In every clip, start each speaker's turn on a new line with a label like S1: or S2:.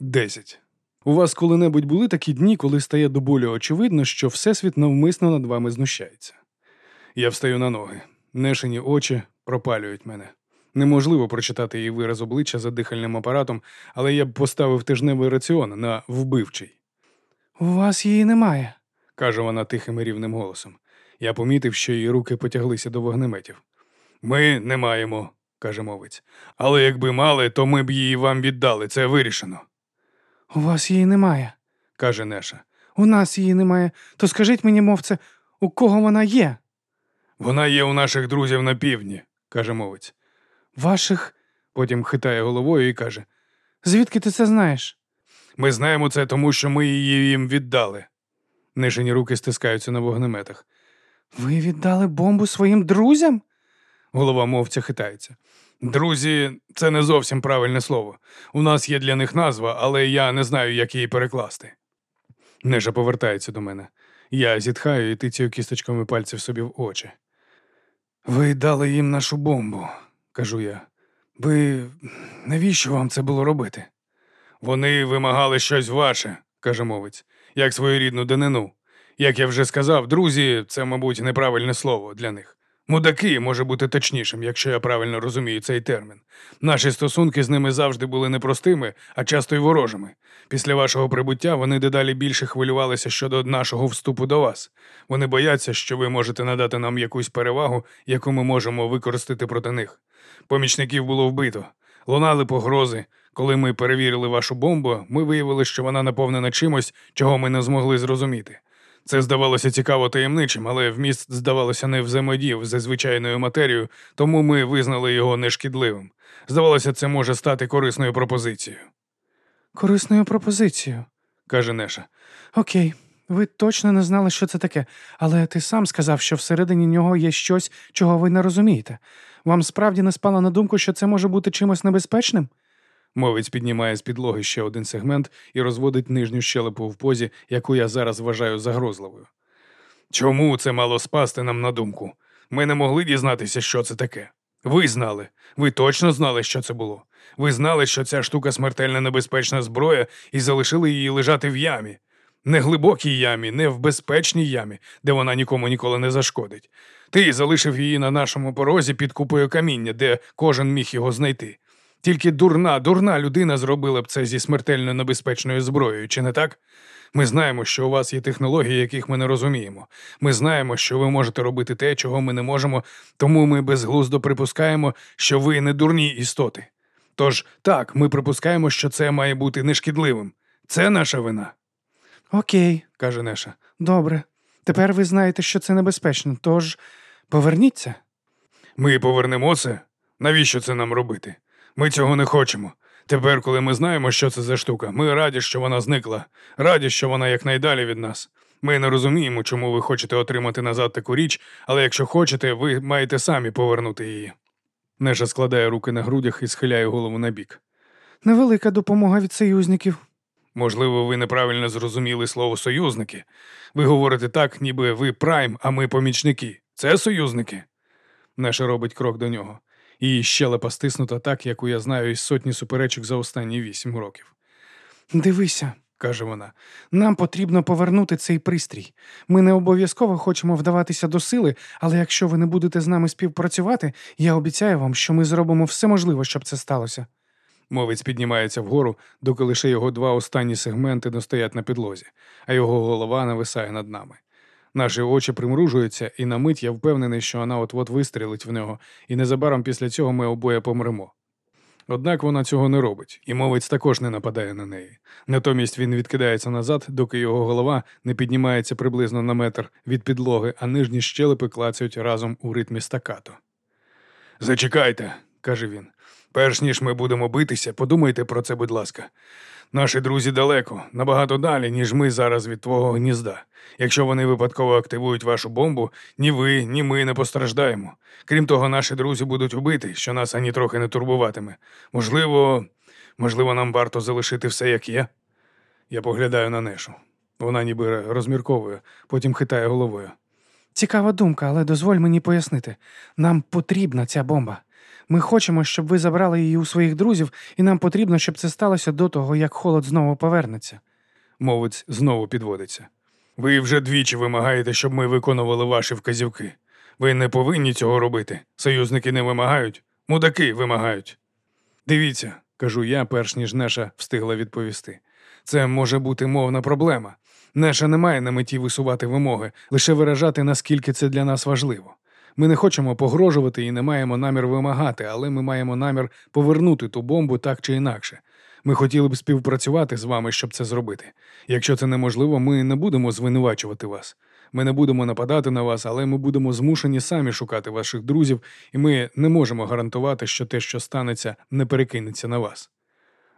S1: Десять. У вас коли-небудь були такі дні, коли стає до болю очевидно, що Всесвіт навмисно над вами знущається. Я встаю на ноги. Нешені очі пропалюють мене. Неможливо прочитати її вираз обличчя за дихальним апаратом, але я б поставив тижневий раціон на вбивчий.
S2: У вас її немає.
S1: каже вона тихим і рівним голосом. Я помітив, що її руки потяглися до вогнеметів. Ми не маємо, каже мовець. Але якби мали, то ми б її вам віддали, це вирішено,
S2: У вас її немає.
S1: каже Неша.
S2: У нас її немає. То скажіть мені, мовце, у кого вона є?
S1: Вона є у наших друзів на півдні, каже мовець.
S2: Ваших.
S1: Потім хитає головою і каже:
S2: Звідки ти це знаєш?
S1: Ми знаємо це, тому що ми її їм віддали. Нешені руки стискаються на вогнеметах.
S2: Ви віддали бомбу своїм друзям?
S1: Голова мовця хитається. Друзі, це не зовсім правильне слово. У нас є для них назва, але я не знаю, як її перекласти. Нежа повертається до мене. Я зітхаю і тицяю кісточками пальців собі в очі. Ви дали їм нашу бомбу, кажу я. Ви навіщо вам це було робити? Вони вимагали щось ваше, каже мовець, як своєрідну данину. Як я вже сказав, друзі, це, мабуть, неправильне слово для них. Мудаки може бути точнішим, якщо я правильно розумію цей термін. Наші стосунки з ними завжди були непростими, а часто й ворожими. Після вашого прибуття вони дедалі більше хвилювалися щодо нашого вступу до вас. Вони бояться, що ви можете надати нам якусь перевагу, яку ми можемо використати проти них. Помічників було вбито, лунали погрози. Коли ми перевірили вашу бомбу, ми виявили, що вона наповнена чимось, чого ми не змогли зрозуміти. Це здавалося цікаво таємничим, але вміст здавалося не взаємодів зі звичайною матерією, тому ми визнали його нешкідливим. Здавалося, це може стати корисною пропозицією,
S2: Корисною пропозицією.
S1: каже Неша.
S2: Окей, ви точно не знали, що це таке, але ти сам сказав, що всередині нього є щось, чого ви не розумієте. Вам справді не спало на думку, що це може бути чимось небезпечним?
S1: Мовець піднімає з підлоги ще один сегмент і розводить нижню щелепу в позі, яку я зараз вважаю загрозливою. Чому це мало спасти нам на думку? Ми не могли дізнатися, що це таке. Ви знали, ви точно знали, що це було. Ви знали, що ця штука смертельно небезпечна зброя, і залишили її лежати в ямі. Не глибокій ямі, не в безпечній ямі, де вона нікому ніколи не зашкодить. Ти залишив її на нашому порозі під купою каміння, де кожен міг його знайти. Тільки дурна, дурна людина зробила б це зі смертельно небезпечною зброєю, чи не так? Ми знаємо, що у вас є технології, яких ми не розуміємо. Ми знаємо, що ви можете робити те, чого ми не можемо, тому ми безглуздо припускаємо, що ви не дурні істоти. Тож так, ми припускаємо, що це має бути нешкідливим. Це наша вина,
S2: Окей,
S1: каже Неша.
S2: добре. Тепер ви знаєте, що це небезпечно, тож поверніться.
S1: Ми повернемо це. Навіщо це нам робити? Ми цього не хочемо. Тепер, коли ми знаємо, що це за штука, ми раді, що вона зникла, раді, що вона якнайдалі від нас. Ми не розуміємо, чому ви хочете отримати назад таку річ, але якщо хочете, ви маєте самі повернути її. Неша складає руки на грудях і схиляє голову на бік.
S2: Невелика допомога від союзників.
S1: Можливо, ви неправильно зрозуміли слово союзники. Ви говорите так, ніби ви прайм, а ми помічники. Це союзники. Неша робить крок до нього. Її щелепа стиснута так, яку я знаю із сотні суперечок за останні вісім років.
S2: Дивися,
S1: каже вона.
S2: нам потрібно повернути цей пристрій. Ми не обов'язково хочемо вдаватися до сили, але якщо ви не будете з нами співпрацювати, я обіцяю вам, що ми зробимо все можливе, щоб це сталося.
S1: Мовець піднімається вгору, доки лише його два останні сегменти не стоять на підлозі, а його голова нависає над нами. Наші очі примружуються, і на мить я впевнений, що вона от-от вистрілить в нього, і незабаром після цього ми обоє помремо. Однак вона цього не робить, і мовець також не нападає на неї. Натомість він відкидається назад, доки його голова не піднімається приблизно на метр від підлоги, а нижні щелепи клацають разом у ритмі стакато. Зачекайте, каже він. Перш ніж ми будемо битися, подумайте про це, будь ласка. Наші друзі далеко, набагато далі, ніж ми зараз від твого гнізда. Якщо вони випадково активують вашу бомбу, ні ви, ні ми не постраждаємо. Крім того, наші друзі будуть убиті, що нас ані трохи не турбуватиме. Можливо, можливо, нам варто залишити все як є. Я поглядаю на нешу. Вона ніби розмірковує, потім хитає головою.
S2: Цікава думка, але дозволь мені пояснити. Нам потрібна ця бомба. Ми хочемо, щоб ви забрали її у своїх друзів, і нам потрібно, щоб це сталося до того, як холод знову повернеться.
S1: Мовець знову підводиться. Ви вже двічі вимагаєте, щоб ми виконували ваші вказівки. Ви не повинні цього робити. Союзники не вимагають, мудаки вимагають. Дивіться, кажу я, перш ніж Неша встигла відповісти. Це може бути мовна проблема. Неша не має на меті висувати вимоги, лише виражати, наскільки це для нас важливо. Ми не хочемо погрожувати і не маємо намір вимагати, але ми маємо намір повернути ту бомбу так чи інакше. Ми хотіли б співпрацювати з вами, щоб це зробити. Якщо це неможливо, ми не будемо звинувачувати вас. Ми не будемо нападати на вас, але ми будемо змушені самі шукати ваших друзів, і ми не можемо гарантувати, що те, що станеться, не перекинеться на вас.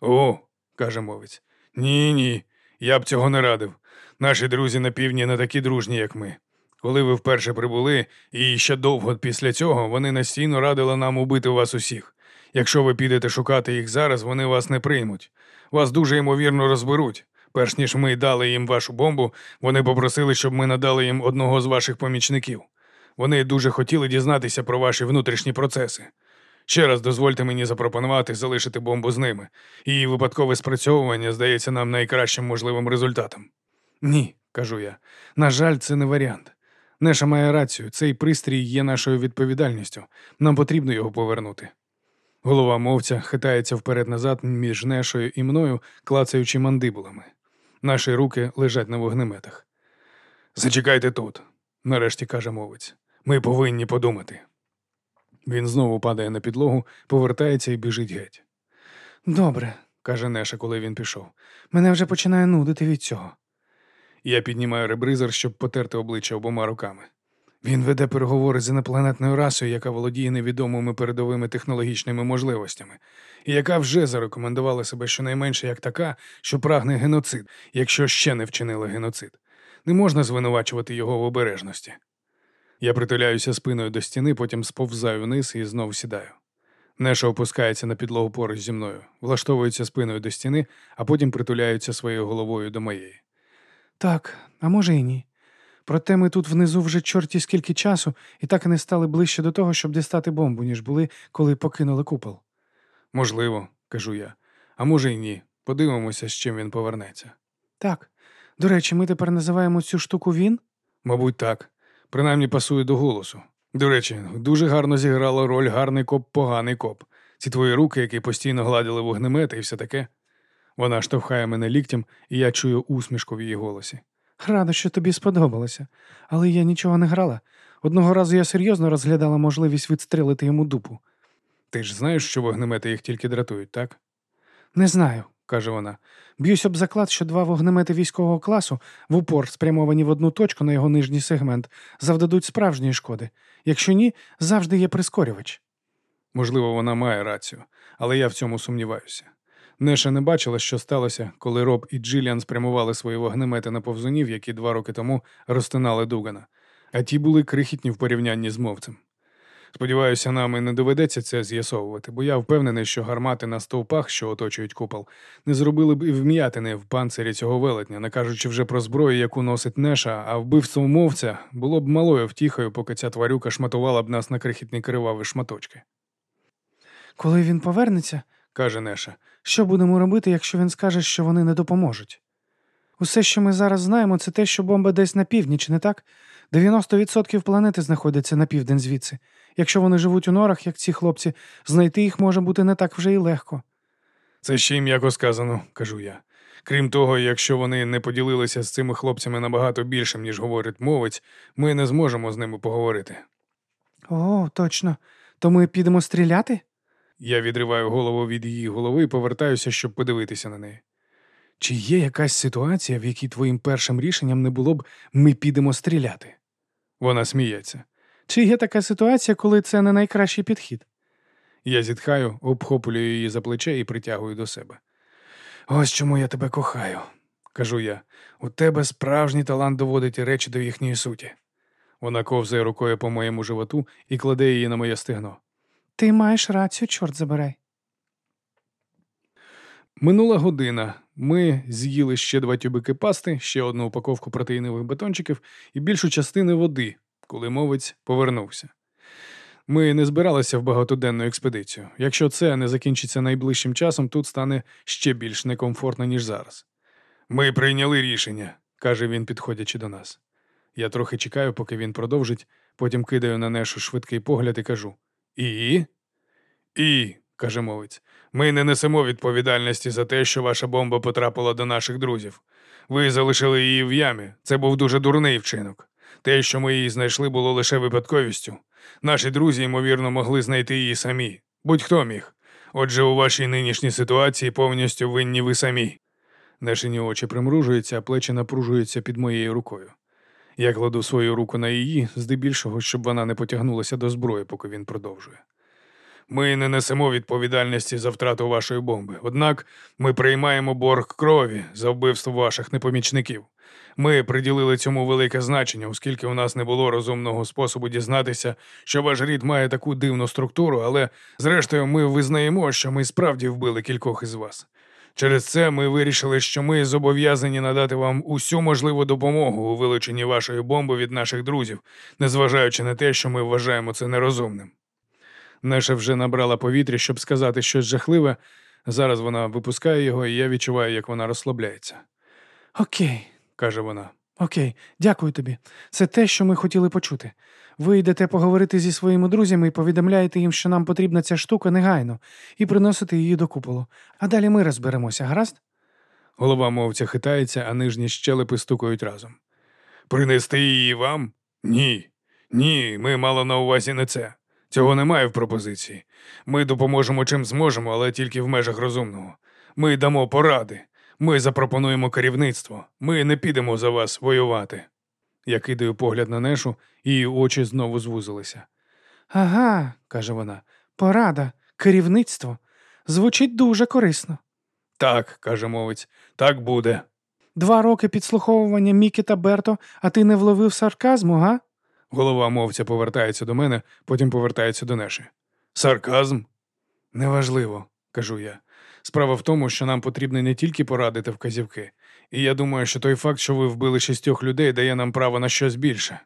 S1: О, каже мовець. Ні, ні, я б цього не радив. Наші друзі на півдні не такі дружні, як ми. Коли ви вперше прибули, і ще довго після цього вони настійно радили нам убити вас усіх. Якщо ви підете шукати їх зараз, вони вас не приймуть. Вас дуже ймовірно розберуть. Перш ніж ми дали їм вашу бомбу, вони попросили, щоб ми надали їм одного з ваших помічників. Вони дуже хотіли дізнатися про ваші внутрішні процеси. Ще раз дозвольте мені запропонувати залишити бомбу з ними. Її випадкове спрацьовування здається нам найкращим можливим результатом. Ні, кажу я. На жаль, це не варіант. Неша має рацію, цей пристрій є нашою відповідальністю. Нам потрібно його повернути. Голова мовця хитається вперед-назад між Нешою і мною, клацаючи мандибулами. Наші руки лежать на вогнеметах. Зачекайте тут, нарешті каже мовець. Ми повинні подумати. Він знову падає на підлогу, повертається і біжить геть.
S2: Добре,
S1: каже Неша, коли він пішов.
S2: мене вже починає нудити від цього.
S1: Я піднімаю ребризер, щоб потерти обличчя обома руками. Він веде переговори з інопланетною расою, яка володіє невідомими передовими технологічними можливостями, і яка вже зарекомендувала себе щонайменше як така, що прагне геноцид, якщо ще не вчинила геноцид. Не можна звинувачувати його в обережності. Я притуляюся спиною до стіни, потім сповзаю вниз і знов сідаю. Неша опускається на підлогу поруч зі мною, влаштовується спиною до стіни, а потім притуляється своєю головою до моєї.
S2: Так, а може і ні. Проте ми тут внизу вже чорті скільки часу, і так і не стали ближче до того, щоб дістати бомбу, ніж були, коли покинули купол.
S1: Можливо, кажу я, а може й ні. Подивимося, з чим він повернеться.
S2: Так. До речі, ми тепер називаємо цю штуку він?
S1: Мабуть, так. Принаймні пасує до голосу. До речі, дуже гарно зіграла роль гарний коп, поганий коп. Ці твої руки, які постійно гладили вогнемети і все таке. Вона штовхає мене ліктем, і я чую усмішку в її голосі.
S2: Рада, що тобі сподобалося, але я нічого не грала. Одного разу я серйозно розглядала можливість відстрелити йому дупу.
S1: Ти ж знаєш, що вогнемети їх тільки дратують, так?
S2: Не знаю.
S1: каже вона.
S2: Б'юсь об заклад, що два вогнемети військового класу, в упор спрямовані в одну точку на його нижній сегмент, завдадуть справжньої шкоди. Якщо ні, завжди є прискорювач.
S1: Можливо, вона має рацію, але я в цьому сумніваюся. Неша не бачила, що сталося, коли Роб і Джиліан спрямували свої вогнемети на повзунів, які два роки тому розтинали Дугана, а ті були крихітні в порівнянні з мовцем. Сподіваюся, нам і не доведеться це з'ясовувати, бо я впевнений, що гармати на стовпах, що оточують купол, не зробили б і вм'ятини в панцирі цього велетня, не кажучи вже про зброю, яку носить Неша, а вбивство мовця було б малою втіхою, поки ця тварюка шматувала б нас на крихітні криваві шматочки.
S2: Коли він повернеться,
S1: каже Неша,
S2: що будемо робити, якщо він скаже, що вони не допоможуть? Усе, що ми зараз знаємо, це те, що бомба десь на північ, не так? 90% планети знаходяться на південь звідси. Якщо вони живуть у норах, як ці хлопці, знайти їх може бути не так вже й легко.
S1: Це ще й м'яко сказано, кажу я. Крім того, якщо вони не поділилися з цими хлопцями набагато більшим, ніж говорить мовець, ми не зможемо з ними поговорити.
S2: О, точно. То ми підемо стріляти?
S1: Я відриваю голову від її голови і повертаюся, щоб подивитися на неї. Чи є якась ситуація, в якій твоїм першим рішенням не було б ми підемо стріляти? Вона сміється.
S2: Чи є така ситуація, коли це не найкращий підхід?
S1: Я зітхаю, обхоплюю її за плече і притягую до себе. Ось чому я тебе кохаю, кажу я. У тебе справжній талант доводити речі до їхньої суті. Вона ковзає рукою по моєму животу і кладе її на моє стегно.
S2: Ти маєш рацію, чорт забирай.
S1: Минула година. Ми з'їли ще два тюбики пасти, ще одну упаковку протеїнових батончиків і більшу частину води, коли мовець повернувся. Ми не збиралися в багатоденну експедицію. Якщо це не закінчиться найближчим часом, тут стане ще більш некомфортно, ніж зараз. Ми прийняли рішення, каже він, підходячи до нас. Я трохи чекаю, поки він продовжить, потім кидаю на Нешу швидкий погляд і кажу: І? І, каже мовець, ми не несемо відповідальності за те, що ваша бомба потрапила до наших друзів. Ви залишили її в ямі. Це був дуже дурний вчинок. Те, що ми її знайшли, було лише випадковістю. Наші друзі, ймовірно, могли знайти її самі. Будь-хто міг. Отже, у вашій нинішній ситуації повністю винні ви самі. Нашині очі примружуються, а плечі напружуються під моєю рукою. Я кладу свою руку на її, здебільшого, щоб вона не потягнулася до зброї, поки він продовжує. Ми не несемо відповідальності за втрату вашої бомби. Однак ми приймаємо борг крові за вбивство ваших непомічників. Ми приділили цьому велике значення, оскільки у нас не було розумного способу дізнатися, що ваш рід має таку дивну структуру, але зрештою ми визнаємо, що ми справді вбили кількох із вас. Через це ми вирішили, що ми зобов'язані надати вам усю можливу допомогу у вилученні вашої бомби від наших друзів, незважаючи на те, що ми вважаємо це нерозумним. Неша вже набрала повітря, щоб сказати щось жахливе. Зараз вона випускає його, і я відчуваю, як вона розслабляється,
S2: Окей,
S1: каже вона.
S2: Окей, дякую тобі. Це те, що ми хотіли почути. Ви йдете поговорити зі своїми друзями і повідомляєте їм, що нам потрібна ця штука негайно, і приносите її до куполу. А далі ми розберемося, гаразд?
S1: Голова мовця хитається, а нижні щелепи стукають разом. Принести її вам? Ні. Ні, ми мало на увазі не це. Цього немає в пропозиції. Ми допоможемо чим зможемо, але тільки в межах розумного. Ми дамо поради. Ми запропонуємо керівництво. Ми не підемо за вас воювати. Я кидаю погляд на Нешу, її очі знову звузилися.
S2: Ага, каже вона, порада, керівництво. Звучить дуже корисно.
S1: Так, каже мовець, так буде.
S2: Два роки підслуховування Мікі та Берто, а ти не вловив сарказму, га?
S1: Голова мовця повертається до мене, потім повертається до Неші. Сарказм? Неважливо, кажу я. Справа в тому, що нам потрібно не тільки поради та вказівки, і я думаю, що той факт, що ви вбили шістьох людей, дає нам право на щось більше.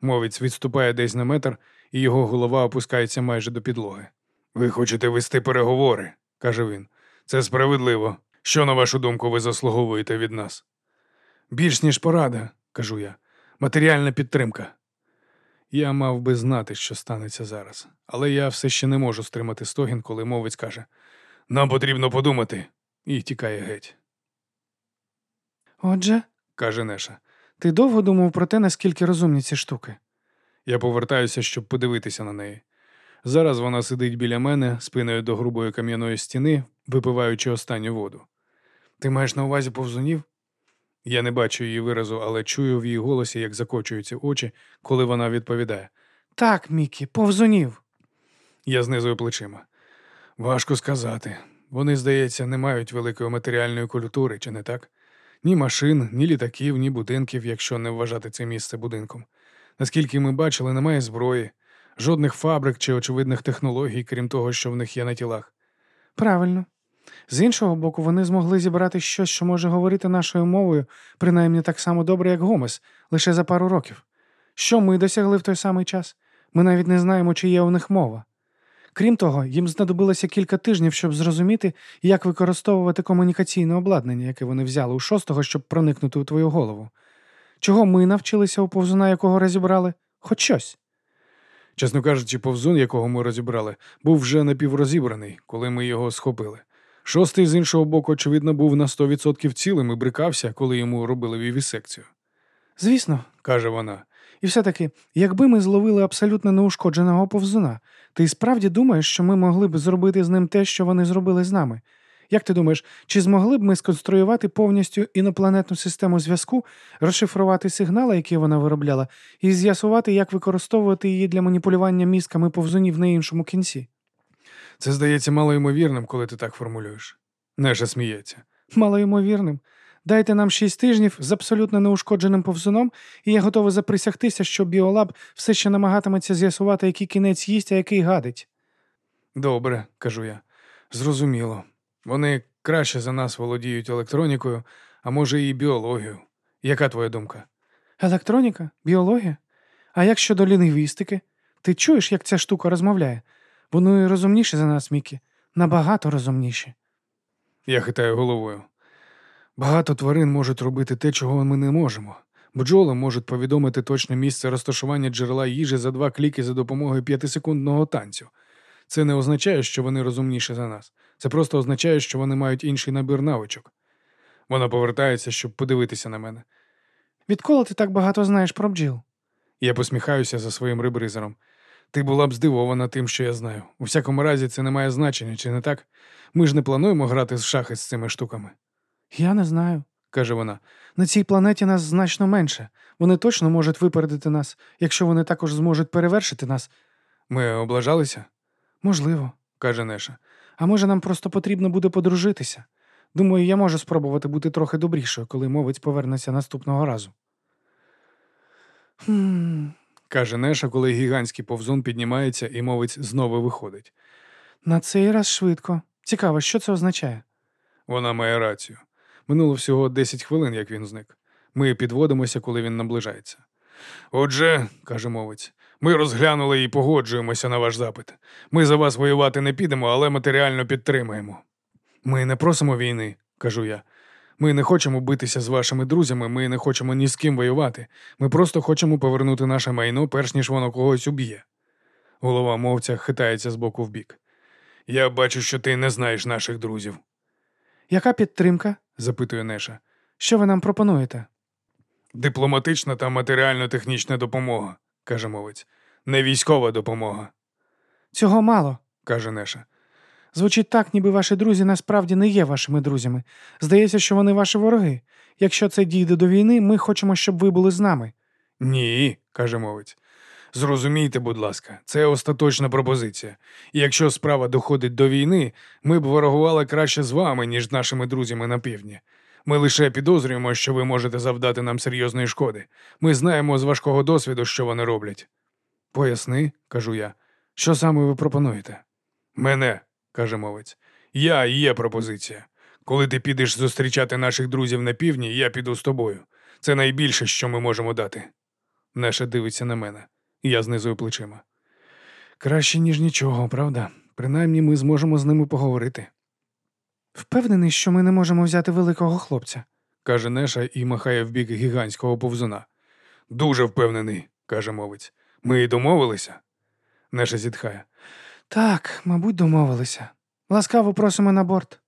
S1: Мовець відступає десь на метр, і його голова опускається майже до підлоги. Ви хочете вести переговори, каже він. Це справедливо. Що, на вашу думку, ви заслуговуєте від нас? Більш ніж порада, кажу я. Матеріальна підтримка. Я мав би знати, що станеться зараз, але я все ще не можу стримати стогін, коли мовець каже: Нам потрібно подумати, і тікає геть,
S2: Отже,
S1: каже Неша.
S2: ти довго думав про те, наскільки розумні ці штуки.
S1: Я повертаюся, щоб подивитися на неї. Зараз вона сидить біля мене, спиною до грубої кам'яної стіни, випиваючи останню воду. Ти маєш на увазі повзунів? Я не бачу її виразу, але чую в її голосі, як закочуються очі, коли вона відповідає.
S2: Так, Мікі, повзунів.
S1: Я знизую плечима. Важко сказати. Вони, здається, не мають великої матеріальної культури, чи не так? Ні машин, ні літаків, ні будинків, якщо не вважати це місце будинком. Наскільки ми бачили, немає зброї, жодних фабрик чи очевидних технологій, крім того, що в них є на тілах.
S2: Правильно. З іншого боку, вони змогли зібрати щось, що може говорити нашою мовою, принаймні так само добре, як Гомес, лише за пару років. Що ми досягли в той самий час? Ми навіть не знаємо, чи є у них мова. Крім того, їм знадобилося кілька тижнів, щоб зрозуміти, як використовувати комунікаційне обладнання, яке вони взяли у шостого, щоб проникнути у твою голову. Чого ми навчилися у повзуна, якого розібрали? Хоч щось.
S1: Чесно кажучи, повзун, якого ми розібрали, був вже напіврозібраний, коли ми його схопили. Шостий, з іншого боку, очевидно, був на 100% цілим і брикався, коли йому робили вівісекцію,
S2: Звісно,
S1: каже вона.
S2: І все-таки, якби ми зловили абсолютно неушкодженого повзуна, ти справді думаєш, що ми могли б зробити з ним те, що вони зробили з нами? Як ти думаєш, чи змогли б ми сконструювати повністю інопланетну систему зв'язку, розшифрувати сигнали, які вона виробляла, і з'ясувати, як використовувати її для маніпулювання мізками повзунів на іншому кінці?
S1: Це здається малоймовірним, коли ти так формулюєш. Неша сміється.
S2: Малоймовірним. Дайте нам шість тижнів з абсолютно неушкодженим повзуном, і я готова заприсягтися, що Біолаб все ще намагатиметься з'ясувати, який кінець їсть, а який гадить.
S1: Добре, кажу я. Зрозуміло. Вони краще за нас володіють електронікою, а може і біологією. Яка твоя думка?
S2: Електроніка? Біологія? А як щодо лінгвістики? Ти чуєш, як ця штука розмовляє? Вони розумніші за нас, Мікі. Набагато розумніші.
S1: Я хитаю головою. Багато тварин можуть робити те, чого ми не можемо. Бджоли можуть повідомити точне місце розташування джерела їжі за два кліки за допомогою п'ятисекундного танцю. Це не означає, що вони розумніші за нас. Це просто означає, що вони мають інший набір навичок. Вона повертається, щоб подивитися на мене.
S2: Відколи ти так багато знаєш про бджіл?
S1: Я посміхаюся за своїм ребризером. Ти була б здивована тим, що я знаю. У всякому разі, це не має значення, чи не так? Ми ж не плануємо грати з шахи з цими штуками,
S2: Я не знаю.
S1: каже вона.
S2: На цій планеті нас значно менше. Вони точно можуть випередити нас, якщо вони також зможуть перевершити нас.
S1: Ми облажалися,
S2: Можливо.
S1: каже Неша.
S2: А може, нам просто потрібно буде подружитися. Думаю, я можу спробувати бути трохи добрішою, коли мовець повернеться наступного разу. Хм,
S1: каже Неша, коли гігантський повзун піднімається і мовець знову виходить.
S2: на цей раз швидко. Цікаво, що це означає?
S1: Вона має рацію. Минуло всього 10 хвилин, як він зник. Ми підводимося, коли він наближається. Отже, каже мовець, ми розглянули і погоджуємося на ваш запит. Ми за вас воювати не підемо, але матеріально підтримаємо. Ми не просимо війни, кажу я. Ми не хочемо битися з вашими друзями, ми не хочемо ні з ким воювати. Ми просто хочемо повернути наше майно, перш ніж воно когось уб'є. Голова мовця хитається з боку в бік. Я бачу, що ти не знаєш наших друзів,
S2: Яка підтримка?
S1: Запитує Неша.
S2: Що ви нам пропонуєте?
S1: Дипломатична та матеріально-технічна допомога, каже мовець. Не військова допомога,
S2: Цього мало.
S1: каже Неша.
S2: Звучить так, ніби ваші друзі насправді не є вашими друзями. Здається, що вони ваші вороги. Якщо це дійде до війни, ми хочемо, щоб ви були з нами.
S1: Ні, каже мовець. Зрозумійте, будь ласка, це остаточна пропозиція. І якщо справа доходить до війни, ми б ворогували краще з вами, ніж нашими друзями на півдні. Ми лише підозрюємо, що ви можете завдати нам серйозної шкоди. Ми знаємо з важкого досвіду, що вони роблять. Поясни, кажу я, що саме ви пропонуєте? Мене, каже мовець. Я і є пропозиція. Коли ти підеш зустрічати наших друзів на півдні, я піду з тобою. Це найбільше, що ми можемо дати. Неша дивиться на мене. Я знизую плечима. Краще, ніж нічого, правда? Принаймні ми зможемо з ними поговорити,
S2: Впевнений, що ми не можемо взяти великого хлопця.
S1: каже Неша і махає в бік гігантського повзуна. Дуже впевнений, каже мовець. Ми й домовилися. Неша зітхає.
S2: Так, мабуть, домовилися. Ласкаво просимо на борт.